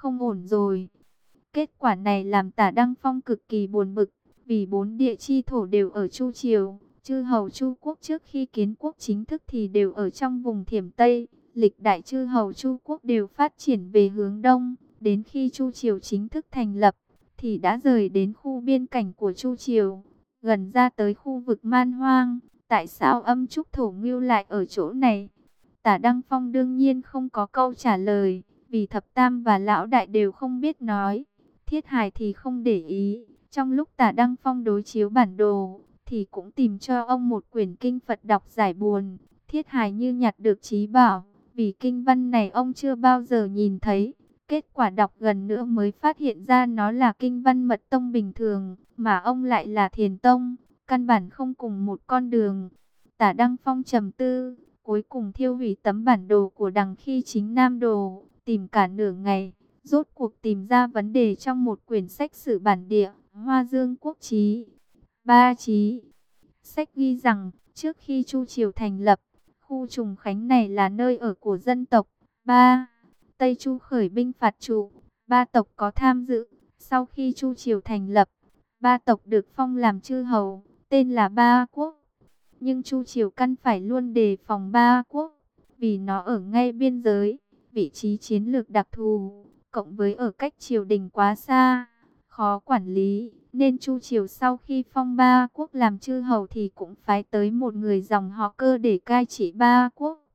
không ổn rồi. Kết quả này làm tả Đăng Phong cực kỳ buồn bực, vì bốn địa chi thổ đều ở Chu Triều. Chư hầu Chu quốc trước khi kiến quốc chính thức thì đều ở trong vùng thiểm Tây. Lịch đại chư hầu Chu quốc đều phát triển về hướng Đông. Đến khi Chu Triều chính thức thành lập, thì đã rời đến khu biên cảnh của Chu Triều, gần ra tới khu vực man hoang. Tại sao âm trúc thổ ngưu lại ở chỗ này? Tả Đăng Phong đương nhiên không có câu trả lời, vì thập tam và lão đại đều không biết nói. Thiết hài thì không để ý, trong lúc tả Đăng Phong đối chiếu bản đồ, thì cũng tìm cho ông một quyển kinh Phật đọc giải buồn. Thiết hài như nhặt được trí bảo, vì kinh văn này ông chưa bao giờ nhìn thấy. Kết quả đọc gần nữa mới phát hiện ra nó là kinh văn mật tông bình thường, mà ông lại là thiền tông, căn bản không cùng một con đường. Tả Đăng Phong trầm tư, cuối cùng thiêu hủy tấm bản đồ của đằng khi chính Nam Đồ, tìm cả nửa ngày, rốt cuộc tìm ra vấn đề trong một quyển sách sử bản địa, Hoa Dương Quốc Chí. Ba Chí Sách ghi rằng, trước khi Chu Triều thành lập, khu trùng khánh này là nơi ở của dân tộc. Ba Tây Chu khởi binh phạt trụ, ba tộc có tham dự. Sau khi Chu Triều thành lập, ba tộc được phong làm chư hầu, tên là Ba Quốc. Nhưng Chu Triều căn phải luôn đề phòng Ba Quốc, vì nó ở ngay biên giới, vị trí chiến lược đặc thù, cộng với ở cách triều đình quá xa, khó quản lý. Nên Chu Triều sau khi phong Ba Quốc làm chư hầu thì cũng phái tới một người dòng họ cơ để cai trị Ba Quốc.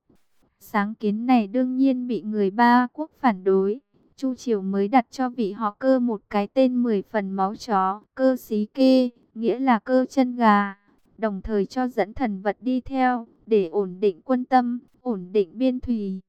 Sáng kiến này đương nhiên bị người ba quốc phản đối. Chu Triều mới đặt cho vị họ cơ một cái tên 10 phần máu chó, cơ xí kê, nghĩa là cơ chân gà. Đồng thời cho dẫn thần vật đi theo, để ổn định quân tâm, ổn định biên thùy.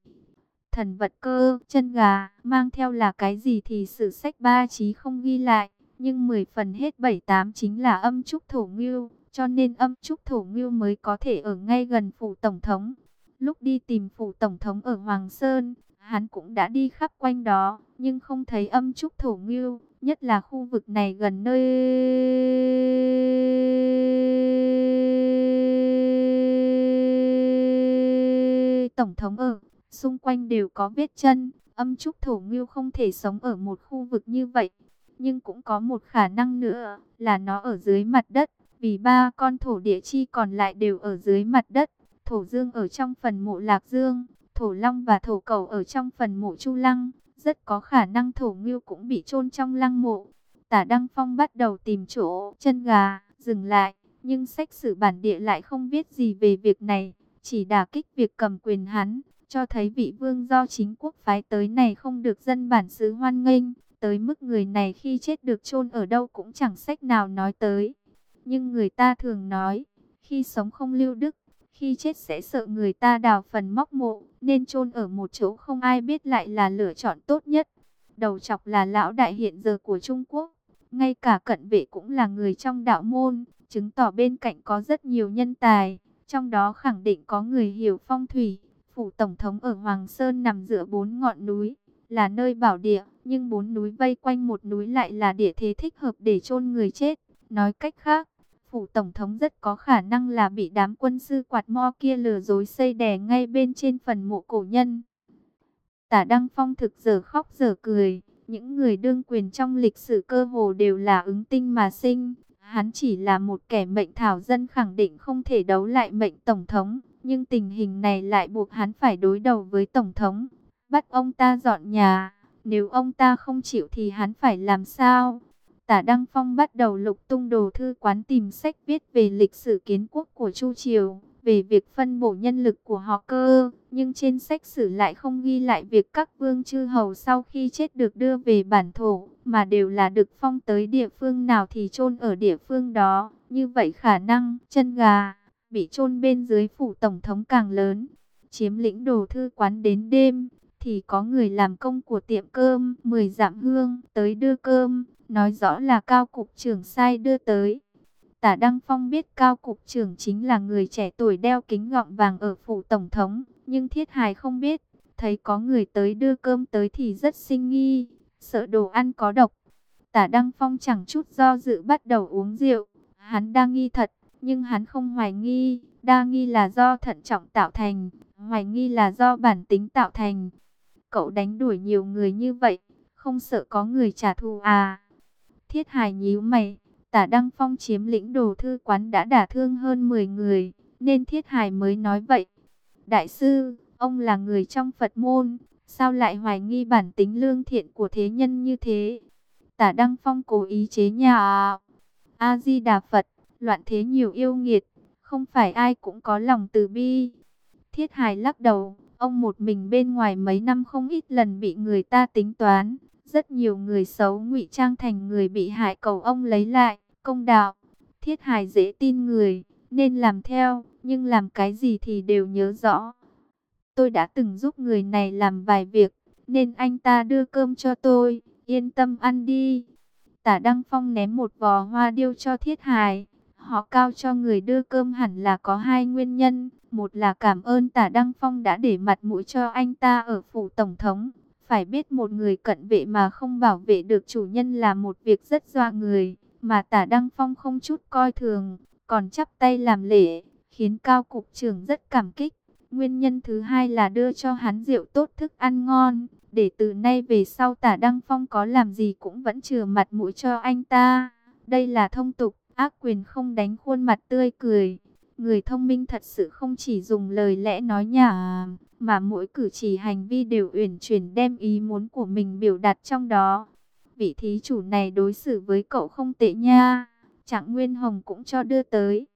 Thần vật cơ, chân gà, mang theo là cái gì thì sử sách ba chí không ghi lại. Nhưng 10 phần hết 7-8 chính là âm trúc thổ ngưu, cho nên âm trúc thổ ngưu mới có thể ở ngay gần phủ tổng thống. Lúc đi tìm phủ tổng thống ở Hoàng Sơn, hắn cũng đã đi khắp quanh đó, nhưng không thấy âm trúc thổ ngưu, nhất là khu vực này gần nơi tổng thống ở, xung quanh đều có vết chân, âm trúc thổ ngưu không thể sống ở một khu vực như vậy. Nhưng cũng có một khả năng nữa là nó ở dưới mặt đất, vì ba con thổ địa chi còn lại đều ở dưới mặt đất. Thổ Dương ở trong phần mộ Lạc Dương, Thổ Long và Thổ Cầu ở trong phần mộ Chu Lăng, rất có khả năng Thổ Ngưu cũng bị chôn trong lăng mộ. Tả Đăng Phong bắt đầu tìm chỗ chân gà, dừng lại, nhưng sách sử bản địa lại không biết gì về việc này, chỉ đả kích việc cầm quyền hắn, cho thấy vị vương do chính quốc phái tới này không được dân bản xứ hoan nghênh, tới mức người này khi chết được chôn ở đâu cũng chẳng sách nào nói tới. Nhưng người ta thường nói, khi sống không lưu đức, khi chết sẽ sợ người ta đào phần móc mộ, nên chôn ở một chỗ không ai biết lại là lựa chọn tốt nhất. Đầu chọc là lão đại hiện giờ của Trung Quốc, ngay cả cận vệ cũng là người trong đạo môn, chứng tỏ bên cạnh có rất nhiều nhân tài, trong đó khẳng định có người hiểu phong thủy. Phủ Tổng thống ở Hoàng Sơn nằm giữa bốn ngọn núi, là nơi bảo địa, nhưng bốn núi vây quanh một núi lại là địa thế thích hợp để chôn người chết. Nói cách khác, phủ tổng thống rất có khả năng là bị đám quân sư quạt mo kia lừa dối xây đè ngay bên trên phần mộ cổ nhân. Tả Đăng Phong thực giờ khóc giờ cười, những người đương quyền trong lịch sử cơ hồ đều là ứng tinh mà sinh. Hắn chỉ là một kẻ mệnh thảo dân khẳng định không thể đấu lại mệnh tổng thống, nhưng tình hình này lại buộc hắn phải đối đầu với tổng thống, bắt ông ta dọn nhà. Nếu ông ta không chịu thì hắn phải làm sao? Tả Đăng Phong bắt đầu lục tung đồ thư quán tìm sách viết về lịch sử kiến quốc của Chu Triều, về việc phân bổ nhân lực của họ cơ, nhưng trên sách sử lại không ghi lại việc các vương chư hầu sau khi chết được đưa về bản thổ, mà đều là được phong tới địa phương nào thì chôn ở địa phương đó. Như vậy khả năng chân gà bị chôn bên dưới phủ tổng thống càng lớn. Chiếm lĩnh đồ thư quán đến đêm, thì có người làm công của tiệm cơm 10 dặm hương tới đưa cơm, nói rõ là cao cục trưởng sai đưa tới. Tả Đăng Phong biết cao cục trưởng chính là người trẻ tuổi đeo kính gọng vàng ở phủ tổng thống, nhưng Thiết hài không biết, thấy có người tới đưa cơm tới thì rất sinh nghi, sợ đồ ăn có độc. Tả Đăng Phong chẳng chút do dự bắt đầu uống rượu, hắn đang nghi thật, nhưng hắn không hoài nghi, đa nghi là do thận trọng tạo thành, hoài nghi là do bản tính tạo thành. Cậu đánh đuổi nhiều người như vậy, không sợ có người trả thù à? Thiết Hải nhíu mày, Tả Đăng Phong chiếm lĩnh đồ thư quán đã đả thương hơn 10 người, nên Thiết Hải mới nói vậy. Đại sư, ông là người trong Phật môn, sao lại hoài nghi bản tính lương thiện của thế nhân như thế? Tả Đăng Phong cố ý chế nhà A-di-đà Phật, loạn thế nhiều yêu nghiệt, không phải ai cũng có lòng từ bi. Thiết hài lắc đầu, ông một mình bên ngoài mấy năm không ít lần bị người ta tính toán. Rất nhiều người xấu ngụy trang thành người bị hại cầu ông lấy lại, công đạo. Thiết hài dễ tin người, nên làm theo, nhưng làm cái gì thì đều nhớ rõ. Tôi đã từng giúp người này làm vài việc, nên anh ta đưa cơm cho tôi, yên tâm ăn đi. Tả Đăng Phong ném một vò hoa điêu cho Thiết Hải. Họ cao cho người đưa cơm hẳn là có hai nguyên nhân. Một là cảm ơn Tả Đăng Phong đã để mặt mũi cho anh ta ở phủ Tổng thống. Phải biết một người cận vệ mà không bảo vệ được chủ nhân là một việc rất doa người. Mà Tả Đăng Phong không chút coi thường, còn chắp tay làm lễ, khiến Cao Cục trưởng rất cảm kích. Nguyên nhân thứ hai là đưa cho hắn rượu tốt thức ăn ngon, để từ nay về sau tả Đăng Phong có làm gì cũng vẫn chừa mặt mũi cho anh ta. Đây là thông tục, ác quyền không đánh khuôn mặt tươi cười. Người thông minh thật sự không chỉ dùng lời lẽ nói nhả, mà mỗi cử chỉ hành vi đều uyển chuyển đem ý muốn của mình biểu đạt trong đó. Vị thí chủ này đối xử với cậu không tệ nha, Trạng Nguyên Hồng cũng cho đưa tới.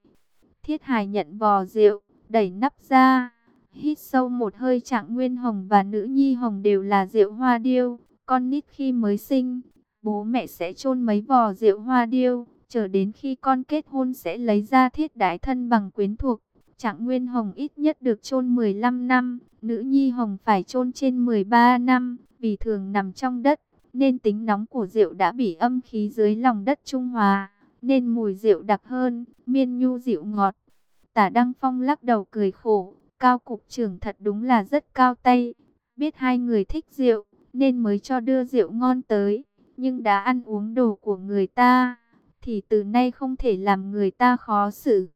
Thiết Hải nhận vò rượu, đẩy nắp ra Hít sâu một hơi trạng nguyên hồng và nữ nhi hồng đều là rượu hoa điêu. Con nít khi mới sinh, bố mẹ sẽ chôn mấy vò rượu hoa điêu. Chờ đến khi con kết hôn sẽ lấy ra thiết đái thân bằng quyến thuộc. Trạng Nguyên Hồng ít nhất được chôn 15 năm, nữ nhi Hồng phải chôn trên 13 năm, vì thường nằm trong đất, nên tính nóng của rượu đã bị âm khí dưới lòng đất trung hòa, nên mùi rượu đặc hơn, miên nhu rượu ngọt. Tả Đăng Phong lắc đầu cười khổ, Cao cục trưởng thật đúng là rất cao tay, biết hai người thích rượu, nên mới cho đưa rượu ngon tới, nhưng đã ăn uống đồ của người ta, thì từ nay không thể làm người ta khó xử.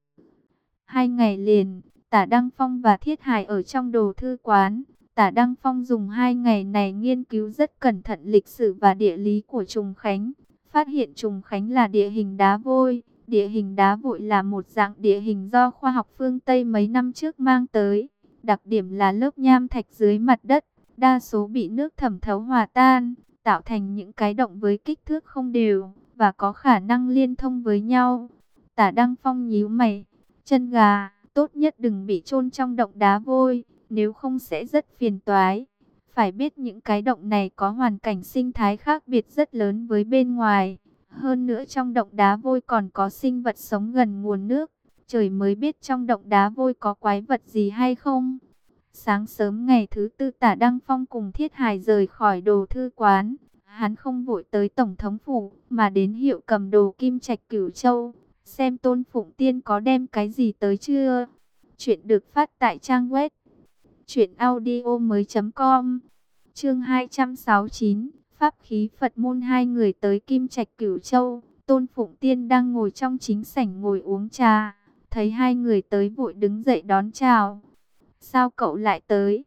Hai ngày liền, Tả Đăng Phong và Thiết Hải ở trong đồ thư quán, Tả Đăng Phong dùng hai ngày này nghiên cứu rất cẩn thận lịch sử và địa lý của Trùng Khánh, phát hiện Trùng Khánh là địa hình đá vôi, Địa hình đá vội là một dạng địa hình do khoa học phương Tây mấy năm trước mang tới. Đặc điểm là lớp nham thạch dưới mặt đất, đa số bị nước thẩm thấu hòa tan, tạo thành những cái động với kích thước không đều, và có khả năng liên thông với nhau. Tả Đăng Phong nhíu mày, chân gà, tốt nhất đừng bị chôn trong động đá vôi, nếu không sẽ rất phiền toái. Phải biết những cái động này có hoàn cảnh sinh thái khác biệt rất lớn với bên ngoài. Hơn nữa trong động đá vôi còn có sinh vật sống gần nguồn nước. Trời mới biết trong động đá vôi có quái vật gì hay không. Sáng sớm ngày thứ tư tả Đăng Phong cùng Thiết Hải rời khỏi đồ thư quán. Hắn không vội tới Tổng thống phủ mà đến hiệu cầm đồ Kim Trạch Cửu Châu. Xem Tôn Phụng Tiên có đem cái gì tới chưa. Chuyện được phát tại trang web. Chuyện audio mới.com Chương 269 pháp khí Phật môn hai người tới Kim Trạch Cửu Châu, Tôn Phụng Tiên đang ngồi trong chính sảnh ngồi uống trà, thấy hai người tới vội đứng dậy đón chào. Sao cậu lại tới?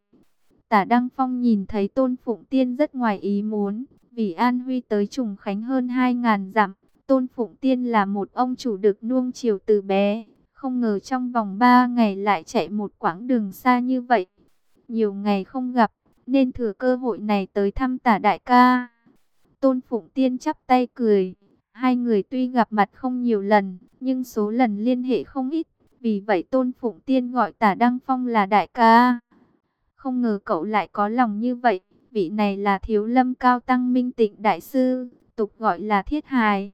Tả Đăng Phong nhìn thấy Tôn Phụng Tiên rất ngoài ý muốn, vì An Huy tới Trùng Khánh hơn 2.000 dặm. Tôn Phụng Tiên là một ông chủ được nuông chiều từ bé, không ngờ trong vòng 3 ngày lại chạy một quãng đường xa như vậy. Nhiều ngày không gặp, nên thừa cơ hội này tới thăm tả đại ca. Tôn Phụng Tiên chắp tay cười, hai người tuy gặp mặt không nhiều lần, nhưng số lần liên hệ không ít, vì vậy Tôn Phụng Tiên gọi tả Đăng Phong là đại ca. Không ngờ cậu lại có lòng như vậy, vị này là thiếu lâm cao tăng minh tịnh đại sư, tục gọi là thiết hài.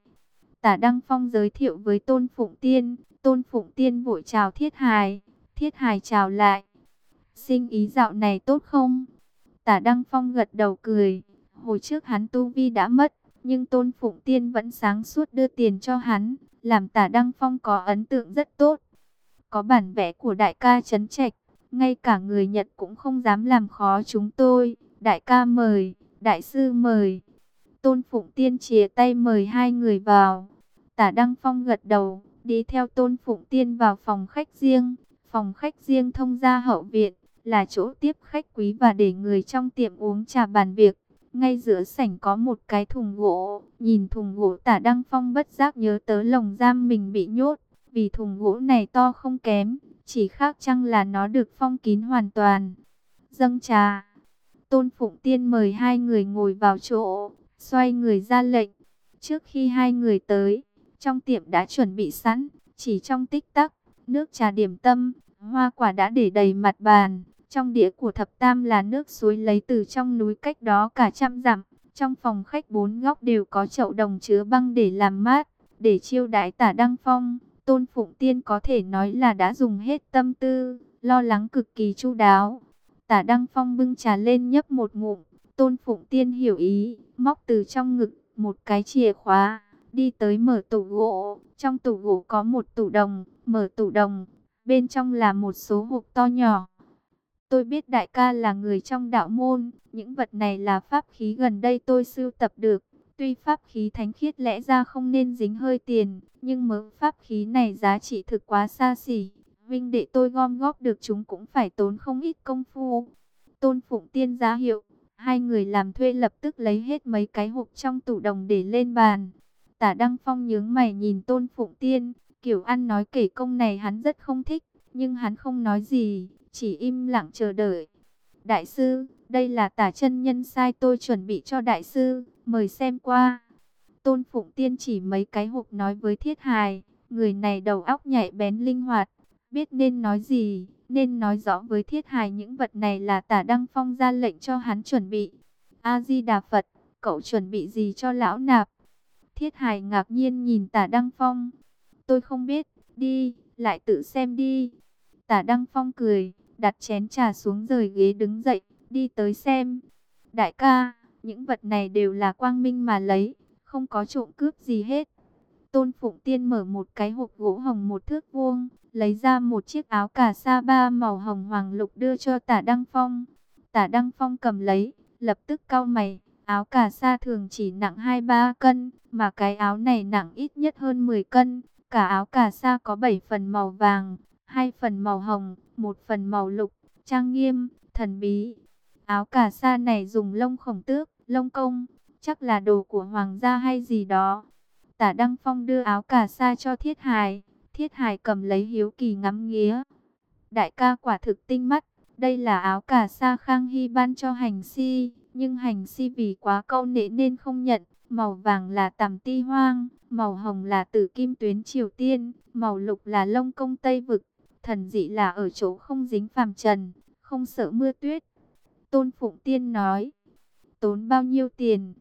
Tả Đăng Phong giới thiệu với Tôn Phụng Tiên, Tôn Phụng Tiên vội chào thiết hài, thiết hài chào lại. Sinh ý dạo này tốt không? Tả Đăng Phong gật đầu cười. Hồi trước hắn tu vi đã mất, nhưng Tôn Phụng Tiên vẫn sáng suốt đưa tiền cho hắn, làm tả Đăng Phong có ấn tượng rất tốt. Có bản vẽ của đại ca Trấn Trạch, ngay cả người Nhật cũng không dám làm khó chúng tôi. Đại ca mời, đại sư mời. Tôn Phụng Tiên chìa tay mời hai người vào. Tả Đăng Phong gật đầu, đi theo Tôn Phụng Tiên vào phòng khách riêng. Phòng khách riêng thông ra hậu viện là chỗ tiếp khách quý và để người trong tiệm uống trà bàn việc. Ngay giữa sảnh có một cái thùng gỗ, nhìn thùng gỗ tả Đăng Phong bất giác nhớ tới lồng giam mình bị nhốt, vì thùng gỗ này to không kém, chỉ khác chăng là nó được phong kín hoàn toàn. Dâng trà, Tôn Phụng Tiên mời hai người ngồi vào chỗ, xoay người ra lệnh. Trước khi hai người tới, trong tiệm đã chuẩn bị sẵn, chỉ trong tích tắc, nước trà điểm tâm, hoa quả đã để đầy mặt bàn. Trong đĩa của thập tam là nước suối lấy từ trong núi cách đó cả trăm dặm. Trong phòng khách bốn góc đều có chậu đồng chứa băng để làm mát, để chiêu đãi tả Đăng Phong. Tôn Phụng Tiên có thể nói là đã dùng hết tâm tư, lo lắng cực kỳ chu đáo. Tả Đăng Phong bưng trà lên nhấp một ngụm, Tôn Phụng Tiên hiểu ý, móc từ trong ngực một cái chìa khóa, đi tới mở tủ gỗ. Trong tủ gỗ có một tủ đồng, mở tủ đồng, bên trong là một số hộp to nhỏ. Tôi biết đại ca là người trong đạo môn, những vật này là pháp khí gần đây tôi sưu tập được. Tuy pháp khí thánh khiết lẽ ra không nên dính hơi tiền, nhưng mớ pháp khí này giá trị thực quá xa xỉ. Vinh đệ tôi gom góp được chúng cũng phải tốn không ít công phu. Tôn Phụng Tiên giá hiệu, hai người làm thuê lập tức lấy hết mấy cái hộp trong tủ đồng để lên bàn. Tả Đăng Phong nhướng mày nhìn Tôn Phụng Tiên, kiểu ăn nói kể công này hắn rất không thích, nhưng hắn không nói gì, chỉ im lặng chờ đợi. Đại sư, đây là tả chân nhân sai tôi chuẩn bị cho đại sư, mời xem qua. Tôn Phụng Tiên chỉ mấy cái hộp nói với Thiết Hài, người này đầu óc nhạy bén linh hoạt, biết nên nói gì, nên nói rõ với Thiết Hài những vật này là tả Đăng Phong ra lệnh cho hắn chuẩn bị. A-di-đà Phật, cậu chuẩn bị gì cho lão nạp? Thiết Hài ngạc nhiên nhìn tả Đăng Phong. Tôi không biết, đi, lại tự xem đi. Tả Đăng Phong cười, đặt chén trà xuống rời ghế đứng dậy, đi tới xem. Đại ca, những vật này đều là quang minh mà lấy, không có trộm cướp gì hết. Tôn Phụng Tiên mở một cái hộp gỗ hồng một thước vuông, lấy ra một chiếc áo cà sa ba màu hồng hoàng lục đưa cho tả Đăng Phong. Tả Đăng Phong cầm lấy, lập tức cau mày, áo cà sa thường chỉ nặng 2-3 cân, mà cái áo này nặng ít nhất hơn 10 cân. Cả áo cà sa có 7 phần màu vàng, hai phần màu hồng, một phần màu lục, trang nghiêm, thần bí. Áo cà sa này dùng lông khổng tước, lông công, chắc là đồ của hoàng gia hay gì đó. Tả Đăng Phong đưa áo cà sa cho Thiết Hải, Thiết Hải cầm lấy hiếu kỳ ngắm nghía. Đại ca quả thực tinh mắt, đây là áo cà sa Khang Hy ban cho hành si, nhưng hành si vì quá câu nệ nên không nhận. Màu vàng là tằm ti hoang, màu hồng là tử kim tuyến Triều Tiên, màu lục là lông công Tây Vực. Thần dị là ở chỗ không dính phàm trần, không sợ mưa tuyết. Tôn Phụng Tiên nói, tốn bao nhiêu tiền?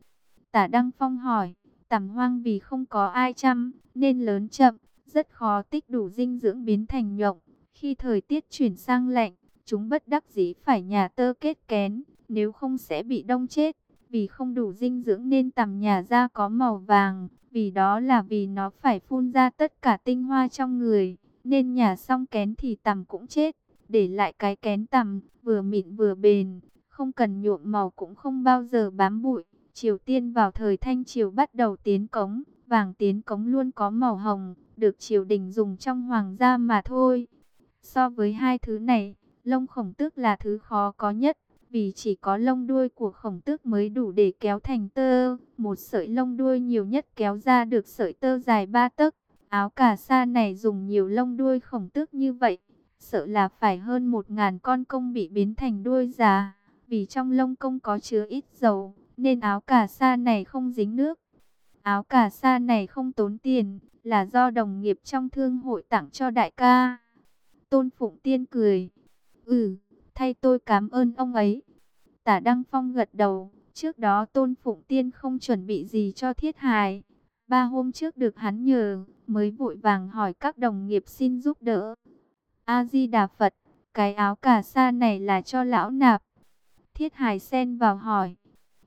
Tả Đăng Phong hỏi, tằm hoang vì không có ai chăm, nên lớn chậm, rất khó tích đủ dinh dưỡng biến thành nhộng. Khi thời tiết chuyển sang lạnh, chúng bất đắc dĩ phải nhà tơ kết kén, nếu không sẽ bị đông chết. Vì không đủ dinh dưỡng nên tằm nhà ra có màu vàng, vì đó là vì nó phải phun ra tất cả tinh hoa trong người, nên nhà xong kén thì tằm cũng chết, để lại cái kén tằm, vừa mịn vừa bền, không cần nhuộm màu cũng không bao giờ bám bụi. Triều Tiên vào thời Thanh Triều bắt đầu tiến cống, vàng tiến cống luôn có màu hồng, được triều đình dùng trong hoàng gia mà thôi. So với hai thứ này, lông khổng tước là thứ khó có nhất, vì chỉ có lông đuôi của khổng tước mới đủ để kéo thành tơ. Một sợi lông đuôi nhiều nhất kéo ra được sợi tơ dài ba tấc. Áo cà sa này dùng nhiều lông đuôi khổng tước như vậy, sợ là phải hơn một ngàn con công bị biến thành đuôi già. Vì trong lông công có chứa ít dầu, nên áo cà sa này không dính nước. Áo cà sa này không tốn tiền, là do đồng nghiệp trong thương hội tặng cho đại ca. Tôn Phụng Tiên cười. Ừ, thay tôi cảm ơn ông ấy. Tả Đăng Phong gật đầu, trước đó Tôn Phụng Tiên không chuẩn bị gì cho thiết hài. Ba hôm trước được hắn nhờ, mới vội vàng hỏi các đồng nghiệp xin giúp đỡ. A-di-đà Phật, cái áo cà sa này là cho lão nạp. Thiết hài xen vào hỏi.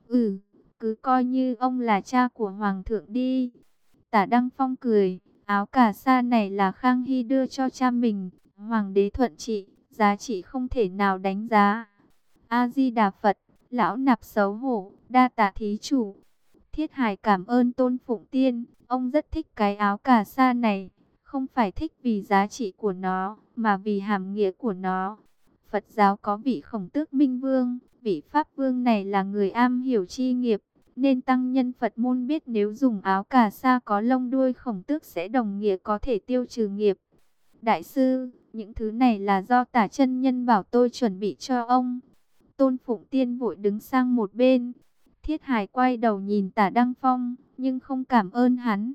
Ừ, cứ coi như ông là cha của Hoàng thượng đi. Tả Đăng Phong cười, áo cà sa này là Khang Hy đưa cho cha mình, Hoàng đế thuận trị, giá trị không thể nào đánh giá. A-di-đà Phật, lão nạp xấu hổ, đa tạ thí chủ. Thiết Hải cảm ơn Tôn Phụng Tiên, ông rất thích cái áo cà sa này, không phải thích vì giá trị của nó, mà vì hàm nghĩa của nó. Phật giáo có vị khổng tước minh vương, Vị Pháp Vương này là người am hiểu chi nghiệp, nên tăng nhân Phật môn biết nếu dùng áo cà sa có lông đuôi khổng tước sẽ đồng nghĩa có thể tiêu trừ nghiệp. Đại sư, những thứ này là do tả chân nhân bảo tôi chuẩn bị cho ông. Tôn Phụng Tiên vội đứng sang một bên. Thiết Hải quay đầu nhìn tả Đăng Phong, nhưng không cảm ơn hắn.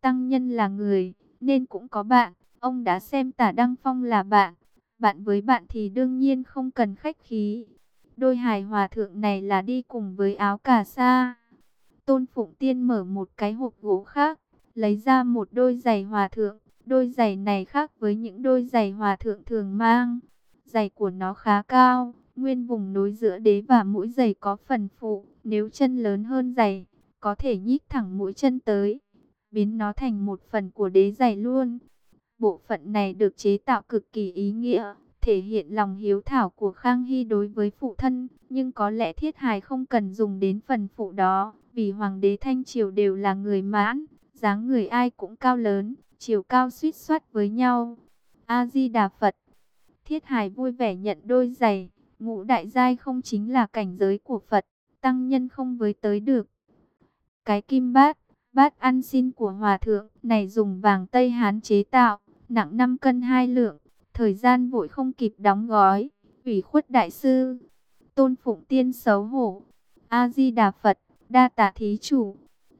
Tăng nhân là người, nên cũng có bạn. Ông đã xem tả Đăng Phong là bạn. Bạn với bạn thì đương nhiên không cần khách khí. Đôi hài hòa thượng này là đi cùng với áo cà sa. Tôn Phụng Tiên mở một cái hộp gỗ khác, lấy ra một đôi giày hòa thượng. Đôi giày này khác với những đôi giày hòa thượng thường mang. Giày của nó khá cao, nguyên vùng nối giữa đế và mũi giày có phần phụ. Nếu chân lớn hơn giày, có thể nhích thẳng mũi chân tới, biến nó thành một phần của đế giày luôn. Bộ phận này được chế tạo cực kỳ ý nghĩa, thể hiện lòng hiếu thảo của Khang Hy đối với phụ thân, nhưng có lẽ thiết hài không cần dùng đến phần phụ đó, vì hoàng đế Thanh Triều đều là người mãn, dáng người ai cũng cao lớn, chiều cao suýt soát với nhau. A-di-đà Phật Thiết hài vui vẻ nhận đôi giày, ngũ đại giai không chính là cảnh giới của Phật, tăng nhân không với tới được. Cái kim bát, bát ăn xin của hòa thượng này dùng vàng Tây Hán chế tạo, nặng 5 cân 2 lượng, thời gian vội không kịp đóng gói, ủy khuất đại sư. Tôn Phụng Tiên xấu hổ, A-di-đà Phật, đa tạ thí chủ.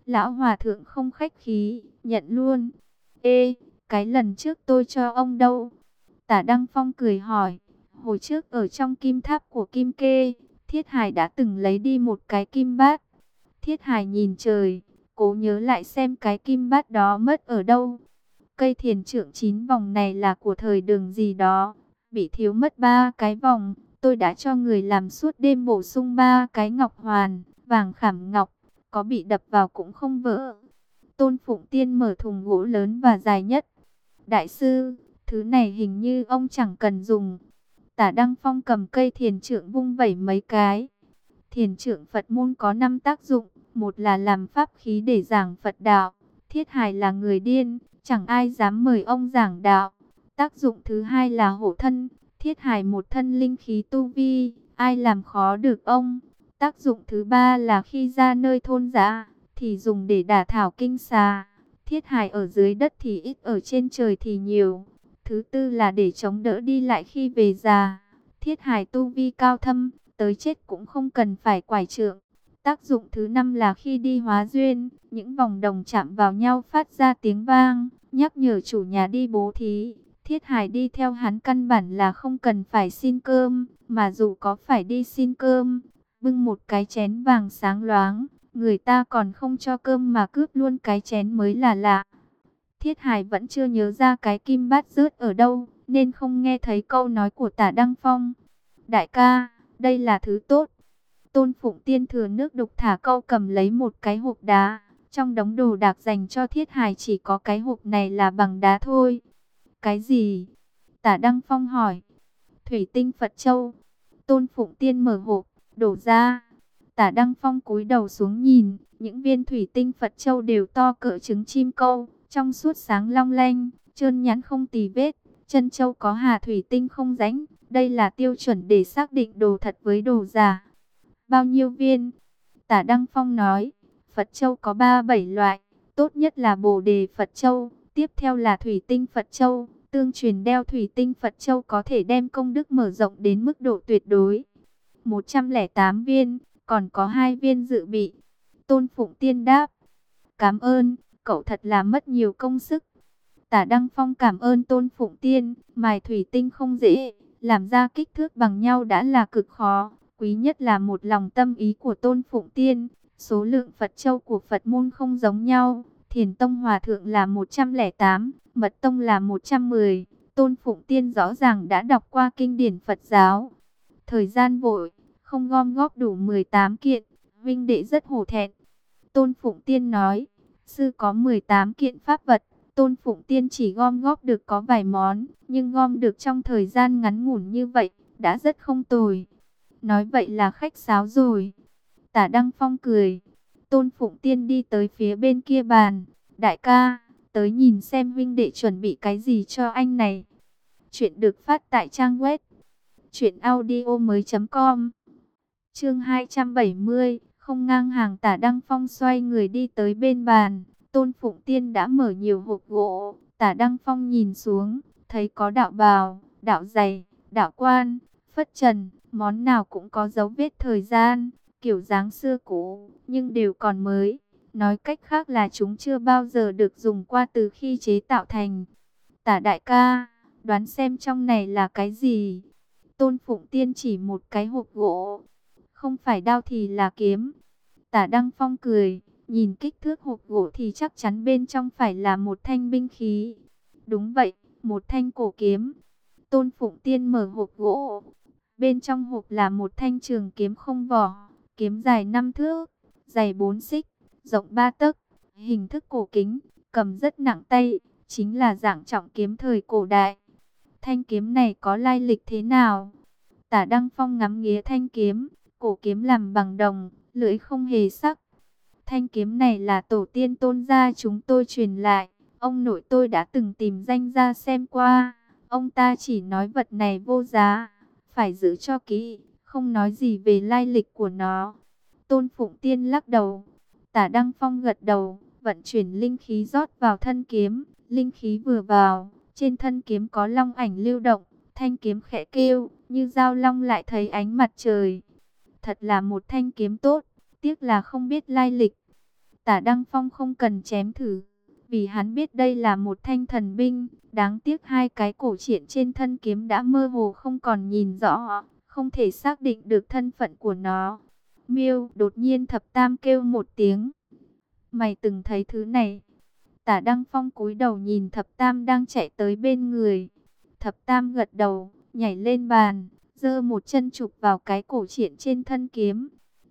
Lão hòa thượng không khách khí, nhận luôn. Ê, cái lần trước tôi cho ông đâu? Tả Đăng Phong cười hỏi, hồi trước ở trong kim tháp của Kim Kê, Thiết Hải đã từng lấy đi một cái kim bát. Thiết Hải nhìn trời, cố nhớ lại xem cái kim bát đó mất ở đâu. Cây thiền trượng chín vòng này là của thời đường gì đó, bị thiếu mất ba cái vòng. Tôi đã cho người làm suốt đêm bổ sung ba cái ngọc hoàn, vàng khảm ngọc, có bị đập vào cũng không vỡ. Tôn Phụng Tiên mở thùng gỗ lớn và dài nhất. Đại sư, thứ này hình như ông chẳng cần dùng. Tả Đăng Phong cầm cây thiền trượng vung vẩy mấy cái. Thiền trượng Phật môn có 5 tác dụng. Một là làm pháp khí để giảng Phật đạo. Thiết hài là người điên, chẳng ai dám mời ông giảng đạo. Tác dụng thứ hai là hộ thân. Thiết hài một thân linh khí tu vi, ai làm khó được ông. Tác dụng thứ ba là khi ra nơi thôn giã, thì dùng để đả thảo kinh xà. Thiết hài ở dưới đất thì ít ở trên trời thì nhiều. Thứ tư là để chống đỡ đi lại khi về già. Thiết hài tu vi cao thâm, tới chết cũng không cần phải quải trượng. Tác dụng thứ năm là khi đi hóa duyên, những vòng đồng chạm vào nhau phát ra tiếng vang, nhắc nhở chủ nhà đi bố thí. Thiết Hải đi theo hắn căn bản là không cần phải xin cơm, mà dù có phải đi xin cơm, bưng một cái chén vàng sáng loáng, người ta còn không cho cơm mà cướp luôn cái chén mới là lạ. Thiết Hải vẫn chưa nhớ ra cái kim bát rớt ở đâu, nên không nghe thấy câu nói của tả Đăng Phong. Đại ca, đây là thứ tốt. Tôn Phụng Tiên thừa nước đục thả câu cầm lấy một cái hộp đá. Trong đống đồ đạc dành cho Thiết hài chỉ có cái hộp này là bằng đá thôi. Cái gì? Tả Đăng Phong hỏi. Thủy tinh Phật Châu. Tôn Phụng Tiên mở hộp, đổ ra. Tả Đăng Phong cúi đầu xuống nhìn, những viên thủy tinh Phật Châu đều to cỡ trứng chim câu trong suốt sáng long lanh, trơn nhắn không tì vết, chân châu có hà thủy tinh không rãnh, đây là tiêu chuẩn để xác định đồ thật với đồ giả. Bao nhiêu viên? Tả Đăng Phong nói, Phật châu có 3-7 loại, tốt nhất là bồ đề Phật châu, tiếp theo là thủy tinh Phật châu, tương truyền đeo thủy tinh Phật châu có thể đem công đức mở rộng đến mức độ tuyệt đối. 108 viên, còn có hai viên dự bị. Tôn Phụng Tiên đáp, cảm ơn, cậu thật là mất nhiều công sức. Tả Đăng Phong cảm ơn Tôn Phụng Tiên, mài thủy tinh không dễ, làm ra kích thước bằng nhau đã là cực khó. Quý nhất là một lòng tâm ý của Tôn Phụng Tiên, số lượng Phật Châu của Phật môn không giống nhau. Thiền Tông Hòa Thượng là 108, Mật Tông là 110. Tôn Phụng Tiên rõ ràng đã đọc qua kinh điển Phật giáo. Thời gian vội, không gom góp đủ 18 kiện, Vinh Đệ rất hổ thẹn. Tôn Phụng Tiên nói, Sư có 18 kiện pháp vật, Tôn Phụng Tiên chỉ gom góp được có vài món, nhưng gom được trong thời gian ngắn ngủn như vậy, đã rất không tồi. Nói vậy là khách sáo rồi. Tả Đăng Phong cười. Tôn Phụng Tiên đi tới phía bên kia bàn. Đại ca, tới nhìn xem huynh đệ chuẩn bị cái gì cho anh này. Chuyện được phát tại trang web. Chuyện audio mới.com Chương 270, không ngang hàng tả Đăng Phong xoay người đi tới bên bàn. Tôn Phụng Tiên đã mở nhiều hộp gỗ. Tả Đăng Phong nhìn xuống, thấy có đạo bào, đạo giày, đạo quan, phất trần, món nào cũng có dấu vết thời gian, kiểu dáng xưa cũ, nhưng đều còn mới. Nói cách khác là chúng chưa bao giờ được dùng qua từ khi chế tạo thành. Tả đại ca, đoán xem trong này là cái gì? Tôn Phụng Tiên chỉ một cái hộp gỗ, không phải đao thì là kiếm. Tả Đăng Phong cười, nhìn kích thước hộp gỗ thì chắc chắn bên trong phải là một thanh binh khí. Đúng vậy, một thanh cổ kiếm. Tôn Phụng Tiên mở hộp gỗ. Bên trong hộp là một thanh trường kiếm không vỏ, kiếm dài 5 thước, dày 4 xích, rộng 3 tấc, hình thức cổ kính, cầm rất nặng tay, chính là dạng trọng kiếm thời cổ đại. Thanh kiếm này có lai lịch thế nào? Tả Đăng Phong ngắm nghía thanh kiếm, cổ kiếm làm bằng đồng, lưỡi không hề sắc. Thanh kiếm này là tổ tiên tôn gia chúng tôi truyền lại, ông nội tôi đã từng tìm danh ra xem qua. Ông ta chỉ nói vật này vô giá, phải giữ cho kỹ, không nói gì về lai lịch của nó. Tôn Phụng Tiên lắc đầu, tả Đăng Phong gật đầu, vận chuyển linh khí rót vào thân kiếm, linh khí vừa vào, trên thân kiếm có long ảnh lưu động, thanh kiếm khẽ kêu, như dao long lại thấy ánh mặt trời. Thật là một thanh kiếm tốt, tiếc là không biết lai lịch. Tả Đăng Phong không cần chém thử, vì hắn biết đây là một thanh thần binh, đáng tiếc hai cái cổ triển trên thân kiếm đã mơ hồ không còn nhìn rõ, không thể xác định được thân phận của nó. Miêu đột nhiên thập tam kêu một tiếng. Mày từng thấy thứ này? Tả Đăng Phong cúi đầu nhìn thập tam đang chạy tới bên người. Thập tam gật đầu, nhảy lên bàn, dơ một chân chụp vào cái cổ triển trên thân kiếm.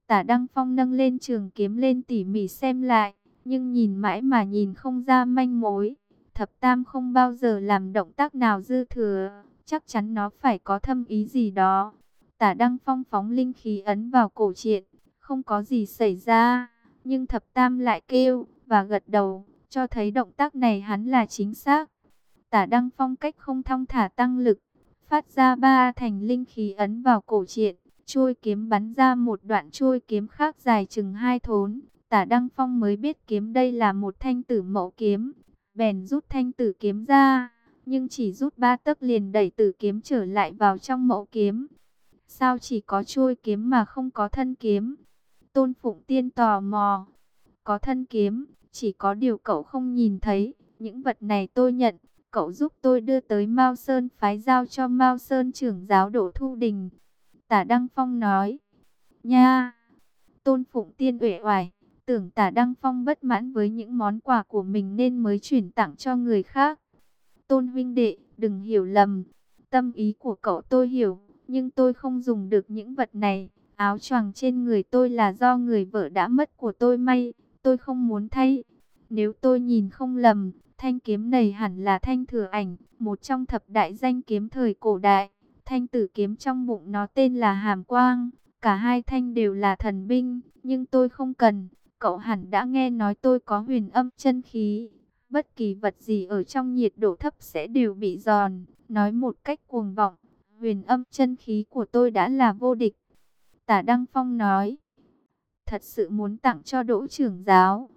Tả Đăng Phong nâng lên trường kiếm lên tỉ mỉ xem lại, nhưng nhìn mãi mà nhìn không ra manh mối. Thập Tam không bao giờ làm động tác nào dư thừa, chắc chắn nó phải có thâm ý gì đó. Tả Đăng Phong phóng linh khí ấn vào cổ triện, không có gì xảy ra, nhưng Thập Tam lại kêu và gật đầu, cho thấy động tác này hắn là chính xác. Tả Đăng Phong cách không thong thả tăng lực, phát ra ba thành linh khí ấn vào cổ triện, trôi kiếm bắn ra một đoạn trôi kiếm khác dài chừng hai thốn. Tả Đăng Phong mới biết kiếm đây là một thanh tử mẫu kiếm, bèn rút thanh tử kiếm ra, nhưng chỉ rút ba tấc liền đẩy tử kiếm trở lại vào trong mẫu kiếm. Sao chỉ có chuôi kiếm mà không có thân kiếm? Tôn Phụng Tiên tò mò. Có thân kiếm, chỉ có điều cậu không nhìn thấy, những vật này tôi nhận, cậu giúp tôi đưa tới Mao Sơn phái giao cho Mao Sơn trưởng giáo Đỗ Thu Đình. Tả Đăng Phong nói, nha, Tôn Phụng Tiên uể oải, tưởng Tả Đăng Phong bất mãn với những món quà của mình nên mới chuyển tặng cho người khác. Tôn huynh đệ, đừng hiểu lầm, tâm ý của cậu tôi hiểu, nhưng tôi không dùng được những vật này. Áo choàng trên người tôi là do người vợ đã mất của tôi may, tôi không muốn thay. Nếu tôi nhìn không lầm, thanh kiếm này hẳn là thanh thừa ảnh, một trong thập đại danh kiếm thời cổ đại. Thanh tử kiếm trong bụng nó tên là Hàm Quang, cả hai thanh đều là thần binh, nhưng tôi không cần. Cậu hẳn đã nghe nói tôi có huyền âm chân khí. Bất kỳ vật gì ở trong nhiệt độ thấp sẽ đều bị giòn. Nói một cách cuồng vọng, huyền âm chân khí của tôi đã là vô địch. Tả Đăng Phong nói, thật sự muốn tặng cho đỗ trưởng giáo.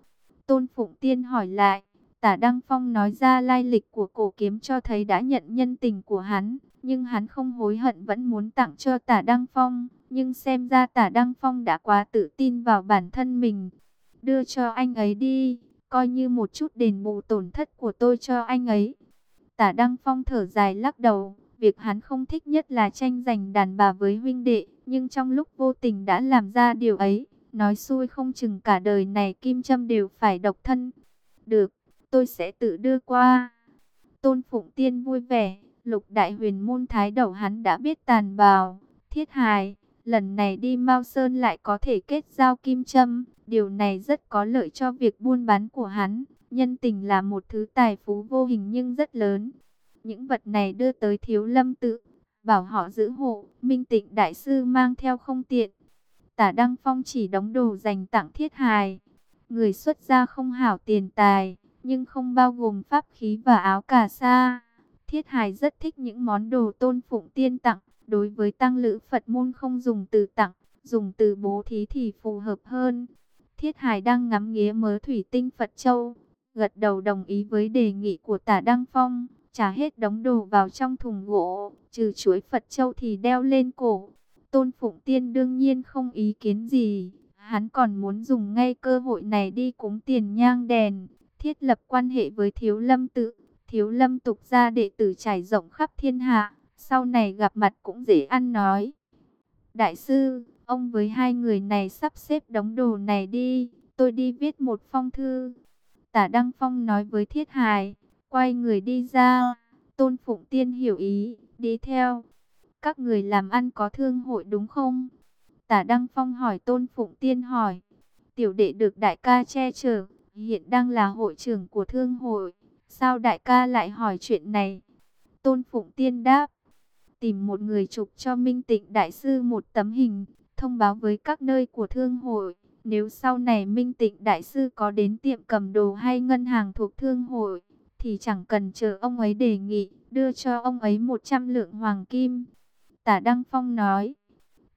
Tôn Phụng Tiên hỏi lại, Tả Đăng Phong nói ra lai lịch của cổ kiếm cho thấy đã nhận nhân tình của hắn, nhưng hắn không hối hận vẫn muốn tặng cho Tả Đăng Phong, nhưng xem ra Tả Đăng Phong đã quá tự tin vào bản thân mình. Đưa cho anh ấy đi, coi như một chút đền bù tổn thất của tôi cho anh ấy. Tả Đăng Phong thở dài lắc đầu, việc hắn không thích nhất là tranh giành đàn bà với huynh đệ, nhưng trong lúc vô tình đã làm ra điều ấy, nói xui không chừng cả đời này Kim Trâm đều phải độc thân. Được, tôi sẽ tự đưa qua. Tôn Phụng Tiên vui vẻ, lục đại huyền môn thái đầu hắn đã biết tàn bào, thiết hài. Lần này đi Mao Sơn lại có thể kết giao kim trâm điều này rất có lợi cho việc buôn bán của hắn. Nhân tình là một thứ tài phú vô hình nhưng rất lớn. Những vật này đưa tới thiếu lâm tự, bảo họ giữ hộ, minh tịnh đại sư mang theo không tiện. Tả Đăng Phong chỉ đóng đồ dành tặng thiết hài. Người xuất gia không hảo tiền tài, nhưng không bao gồm pháp khí và áo cà sa. Thiết hài rất thích những món đồ tôn phụng tiên tặng. Đối với tăng lữ Phật môn không dùng từ tặng, dùng từ bố thí thì phù hợp hơn. Thiết hài đang ngắm nghía mớ thủy tinh Phật Châu, gật đầu đồng ý với đề nghị của tả Đăng Phong, trả hết đống đồ vào trong thùng gỗ, trừ chuối Phật Châu thì đeo lên cổ. Tôn Phụng Tiên đương nhiên không ý kiến gì, hắn còn muốn dùng ngay cơ hội này đi cúng tiền nhang đèn, thiết lập quan hệ với Thiếu Lâm tự. Thiếu Lâm tục ra đệ tử trải rộng khắp thiên hạ, sau này gặp mặt cũng dễ ăn nói. Đại sư, ông với hai người này sắp xếp đống đồ này đi, tôi đi viết một phong thư. Tả Đăng Phong nói với Thiết Hải, quay người đi ra, Tôn Phụng Tiên hiểu ý, đi theo. Các người làm ăn có thương hội đúng không? Tả Đăng Phong hỏi Tôn Phụng Tiên hỏi. Tiểu đệ được đại ca che chở, hiện đang là hội trưởng của thương hội. Sao đại ca lại hỏi chuyện này? Tôn Phụng Tiên đáp. Tìm một người chụp cho Minh Tịnh Đại Sư một tấm hình, thông báo với các nơi của thương hội. Nếu sau này Minh Tịnh Đại Sư có đến tiệm cầm đồ hay ngân hàng thuộc thương hội, thì chẳng cần chờ ông ấy đề nghị, đưa cho ông ấy 100 lượng hoàng kim. Tả Đăng Phong nói,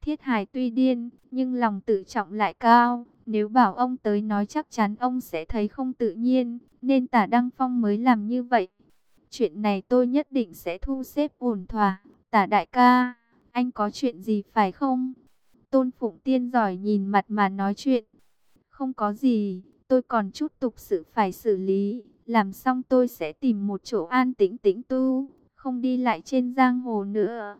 Thiết Hải tuy điên, nhưng lòng tự trọng lại cao. Nếu bảo ông tới nói chắc chắn ông sẽ thấy không tự nhiên, nên tả Đăng Phong mới làm như vậy. Chuyện này tôi nhất định sẽ thu xếp ổn thỏa. Tả đại ca, anh có chuyện gì phải không? Tôn Phụng Tiên giỏi nhìn mặt mà nói chuyện. Không có gì, tôi còn chút tục sự phải xử lý. Làm xong tôi sẽ tìm một chỗ an tĩnh tĩnh tu, không đi lại trên giang hồ nữa.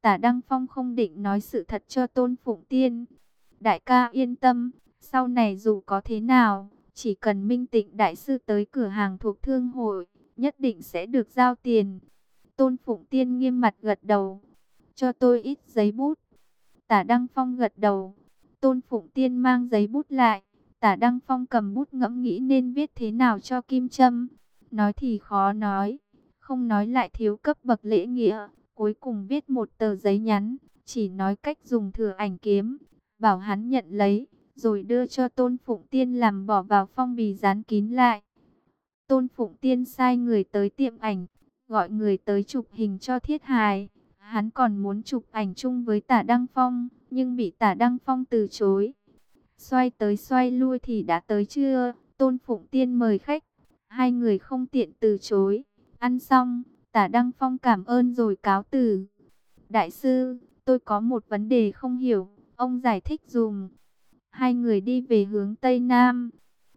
Tả Đăng Phong không định nói sự thật cho Tôn Phụng Tiên. Đại ca yên tâm, sau này dù có thế nào, chỉ cần Minh Tịnh Đại Sư tới cửa hàng thuộc thương hội, nhất định sẽ được giao tiền. Tôn Phụng Tiên nghiêm mặt gật đầu, cho tôi ít giấy bút. Tả Đăng Phong gật đầu, Tôn Phụng Tiên mang giấy bút lại. Tả Đăng Phong cầm bút ngẫm nghĩ nên viết thế nào cho Kim Trâm. Nói thì khó nói, không nói lại thiếu cấp bậc lễ nghĩa. Cuối cùng viết một tờ giấy nhắn, chỉ nói cách dùng thừa ảnh kiếm, bảo hắn nhận lấy, rồi đưa cho Tôn Phụng Tiên làm bỏ vào phong bì dán kín lại. Tôn Phụng Tiên sai người tới tiệm ảnh, gọi người tới chụp hình cho thiết hài. Hắn còn muốn chụp ảnh chung với tả Đăng Phong, nhưng bị tả Đăng Phong từ chối. Xoay tới xoay lui thì đã tới chưa? Tôn Phụng Tiên mời khách. Hai người không tiện từ chối. Ăn xong, tả Đăng Phong cảm ơn rồi cáo từ. Đại sư, tôi có một vấn đề không hiểu. Ông giải thích dùm. Hai người đi về hướng Tây Nam.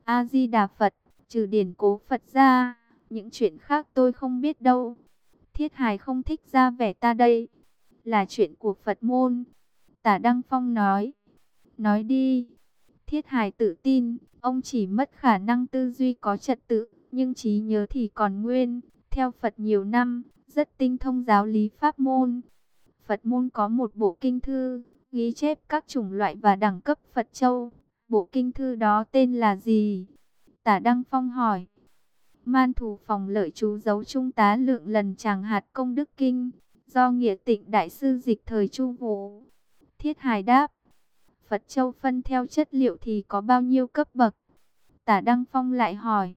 A-di-đà Phật, trừ điển cố Phật ra. Những chuyện khác tôi không biết đâu. Thiết hài không thích ra vẻ ta đây. Là chuyện của Phật môn. Tả Đăng Phong nói. Nói đi. Thiết Hải tự tin, ông chỉ mất khả năng tư duy có trật tự, nhưng trí nhớ thì còn nguyên. Theo Phật nhiều năm, rất tinh thông giáo lý pháp môn. Phật môn có một bộ kinh thư, ghi chép các chủng loại và đẳng cấp Phật châu. Bộ kinh thư đó tên là gì? Tả Đăng Phong hỏi. Man thủ phòng lợi chú giấu trung tá lượng lần chàng hạt công đức kinh, do nghĩa tịnh đại sư dịch thời chu vũ. Thiết Hải đáp. Phật Châu phân theo chất liệu thì có bao nhiêu cấp bậc? Tả Đăng Phong lại hỏi.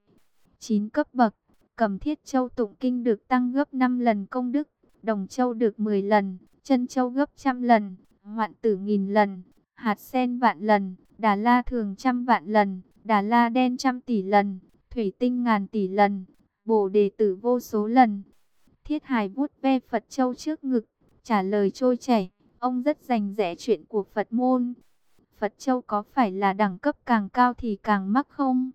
9 cấp bậc, cầm thiết châu tụng kinh được tăng gấp 5 lần công đức, đồng châu được 10 lần, chân châu gấp trăm lần, hoạn tử nghìn lần, hạt sen vạn lần, đà la thường trăm vạn lần, đà la đen trăm tỷ lần, thủy tinh ngàn tỷ lần, bồ đề tử vô số lần. Thiết hài vuốt ve Phật châu trước ngực, trả lời trôi chảy, ông rất rành rẽ chuyện của Phật môn. Phật Châu có phải là đẳng cấp càng cao thì càng mắc không?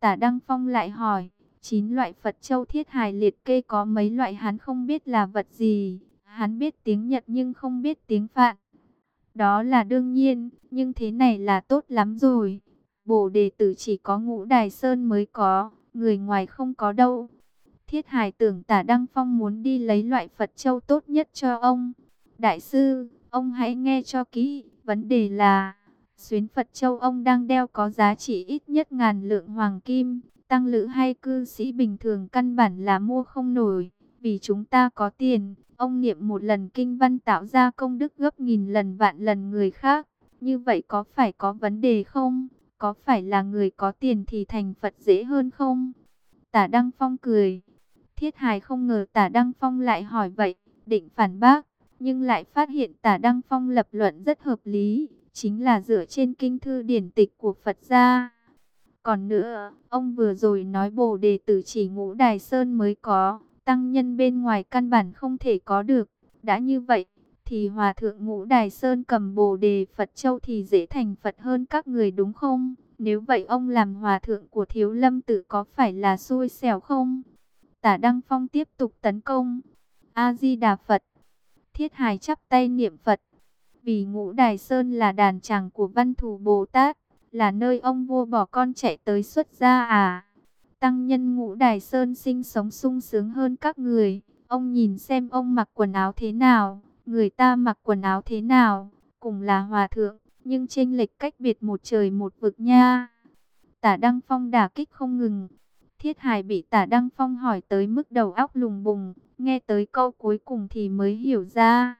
Tả Đăng Phong lại hỏi, chín loại Phật Châu thiết hài liệt kê có mấy loại hắn không biết là vật gì? Hắn biết tiếng Nhật nhưng không biết tiếng Phạn. Đó là đương nhiên, nhưng thế này là tốt lắm rồi. Bồ đề tử chỉ có ngũ đài sơn mới có, người ngoài không có đâu. Thiết hài tưởng tả Đăng Phong muốn đi lấy loại Phật Châu tốt nhất cho ông. Đại sư, ông hãy nghe cho kỹ, vấn đề là Xuyến Phật Châu ông đang đeo có giá trị ít nhất ngàn lượng hoàng kim, tăng lữ hay cư sĩ bình thường căn bản là mua không nổi. Vì chúng ta có tiền, ông niệm một lần kinh văn tạo ra công đức gấp nghìn lần vạn lần người khác. Như vậy có phải có vấn đề không? Có phải là người có tiền thì thành Phật dễ hơn không? Tả Đăng Phong cười. Thiết hài không ngờ Tả Đăng Phong lại hỏi vậy, định phản bác, nhưng lại phát hiện Tả Đăng Phong lập luận rất hợp lý chính là dựa trên kinh thư điển tịch của Phật gia. Còn nữa, ông vừa rồi nói bồ đề tử chỉ ngũ đài sơn mới có, tăng nhân bên ngoài căn bản không thể có được. Đã như vậy, thì hòa thượng ngũ đài sơn cầm bồ đề Phật châu thì dễ thành Phật hơn các người đúng không? Nếu vậy ông làm hòa thượng của thiếu lâm tự có phải là xui xẻo không? Tả Đăng Phong tiếp tục tấn công. A-di-đà Phật. Thiết hài chắp tay niệm Phật. Vì ngũ đài sơn là đàn tràng của văn thù Bồ Tát. Là nơi ông vua bỏ con chạy tới xuất gia à. Tăng nhân ngũ đài sơn sinh sống sung sướng hơn các người. Ông nhìn xem ông mặc quần áo thế nào. Người ta mặc quần áo thế nào. Cùng là hòa thượng. Nhưng chênh lệch cách biệt một trời một vực nha. Tả Đăng Phong đả kích không ngừng. Thiết Hải bị Tả Đăng Phong hỏi tới mức đầu óc lùng bùng, nghe tới câu cuối cùng thì mới hiểu ra.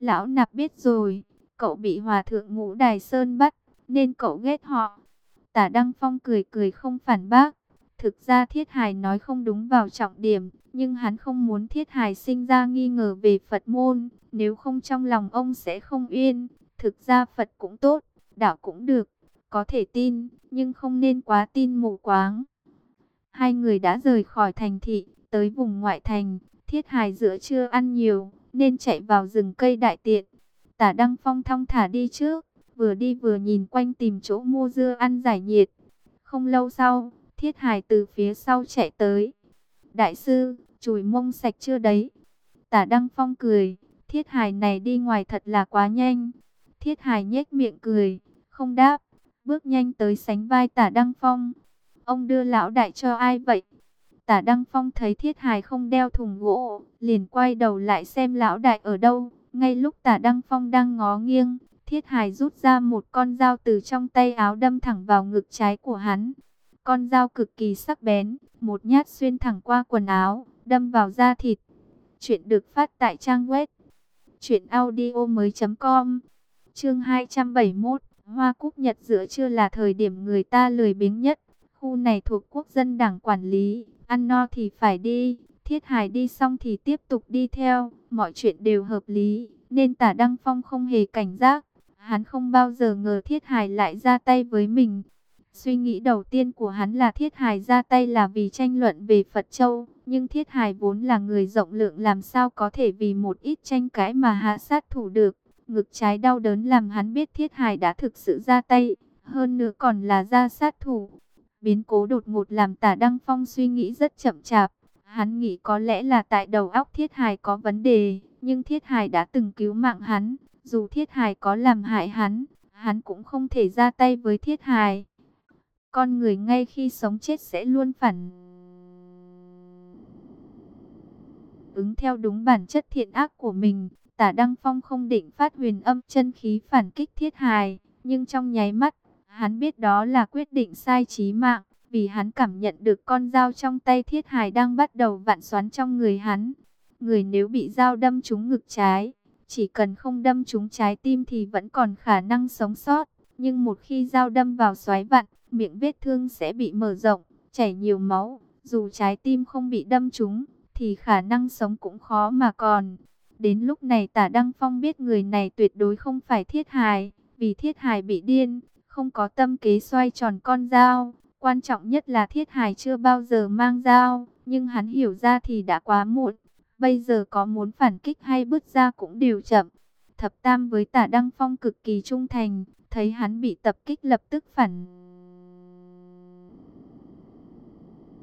Lão nạp biết rồi, cậu bị Hòa Thượng Ngũ Đài Sơn bắt, nên cậu ghét họ. Tả Đăng Phong cười cười không phản bác. Thực ra Thiết Hải nói không đúng vào trọng điểm, nhưng hắn không muốn Thiết Hải sinh ra nghi ngờ về Phật môn, nếu không trong lòng ông sẽ không yên. Thực ra Phật cũng tốt, đạo cũng được, có thể tin, nhưng không nên quá tin mù quáng. Hai người đã rời khỏi thành thị, tới vùng ngoại thành, thiết hài giữa trưa ăn nhiều, nên chạy vào rừng cây đại tiện. Tả Đăng Phong thong thả đi trước, vừa đi vừa nhìn quanh tìm chỗ mua dưa ăn giải nhiệt. Không lâu sau, thiết hài từ phía sau chạy tới. Đại sư, chùi mông sạch chưa đấy? Tả Đăng Phong cười, thiết hài này đi ngoài thật là quá nhanh. Thiết hài nhếch miệng cười, không đáp, bước nhanh tới sánh vai tả Đăng Phong. Ông đưa lão đại cho ai vậy? Tả Đăng Phong thấy thiết hài không đeo thùng gỗ, liền quay đầu lại xem lão đại ở đâu. Ngay lúc tả Đăng Phong đang ngó nghiêng, thiết hài rút ra một con dao từ trong tay áo đâm thẳng vào ngực trái của hắn. Con dao cực kỳ sắc bén, một nhát xuyên thẳng qua quần áo, đâm vào da thịt. Chuyện được phát tại trang web truyệnaudiomoi.com. Chương 271, Hoa Cúc Nhật giữa trưa là thời điểm người ta lười biếng nhất. Khu này thuộc quốc dân đảng quản lý, ăn no thì phải đi, thiết hài đi xong thì tiếp tục đi theo, mọi chuyện đều hợp lý, nên tả Đăng Phong không hề cảnh giác. Hắn không bao giờ ngờ thiết hài lại ra tay với mình. Suy nghĩ đầu tiên của hắn là thiết hài ra tay là vì tranh luận về Phật Châu, nhưng thiết hài vốn là người rộng lượng làm sao có thể vì một ít tranh cãi mà hạ sát thủ được. Ngực trái đau đớn làm hắn biết thiết hài đã thực sự ra tay, hơn nữa còn là ra sát thủ. Biến cố đột ngột làm tả Đăng Phong suy nghĩ rất chậm chạp. Hắn nghĩ có lẽ là tại đầu óc Thiết Hải có vấn đề, nhưng Thiết Hải đã từng cứu mạng hắn. Dù Thiết Hải có làm hại hắn, hắn cũng không thể ra tay với Thiết Hải. Con người ngay khi sống chết sẽ luôn phản ứng theo đúng bản chất thiện ác của mình. Tả Đăng Phong không định phát huyền âm chân khí phản kích Thiết Hải, nhưng trong nháy mắt, Hắn biết đó là quyết định sai trí mạng, vì hắn cảm nhận được con dao trong tay thiết hài đang bắt đầu vặn xoắn trong người hắn. Người nếu bị dao đâm trúng ngực trái, chỉ cần không đâm trúng trái tim thì vẫn còn khả năng sống sót. Nhưng một khi dao đâm vào xoáy vặn, miệng vết thương sẽ bị mở rộng, chảy nhiều máu. Dù trái tim không bị đâm trúng, thì khả năng sống cũng khó mà còn. Đến lúc này tả Đăng Phong biết người này tuyệt đối không phải thiết hài, vì thiết hài bị điên, không có tâm kế xoay tròn con dao. Quan trọng nhất là thiết hài chưa bao giờ mang dao, nhưng hắn hiểu ra thì đã quá muộn. Bây giờ có muốn phản kích hay bước ra cũng đều chậm. Thập Tam với tả Đăng Phong cực kỳ trung thành, thấy hắn bị tập kích lập tức phản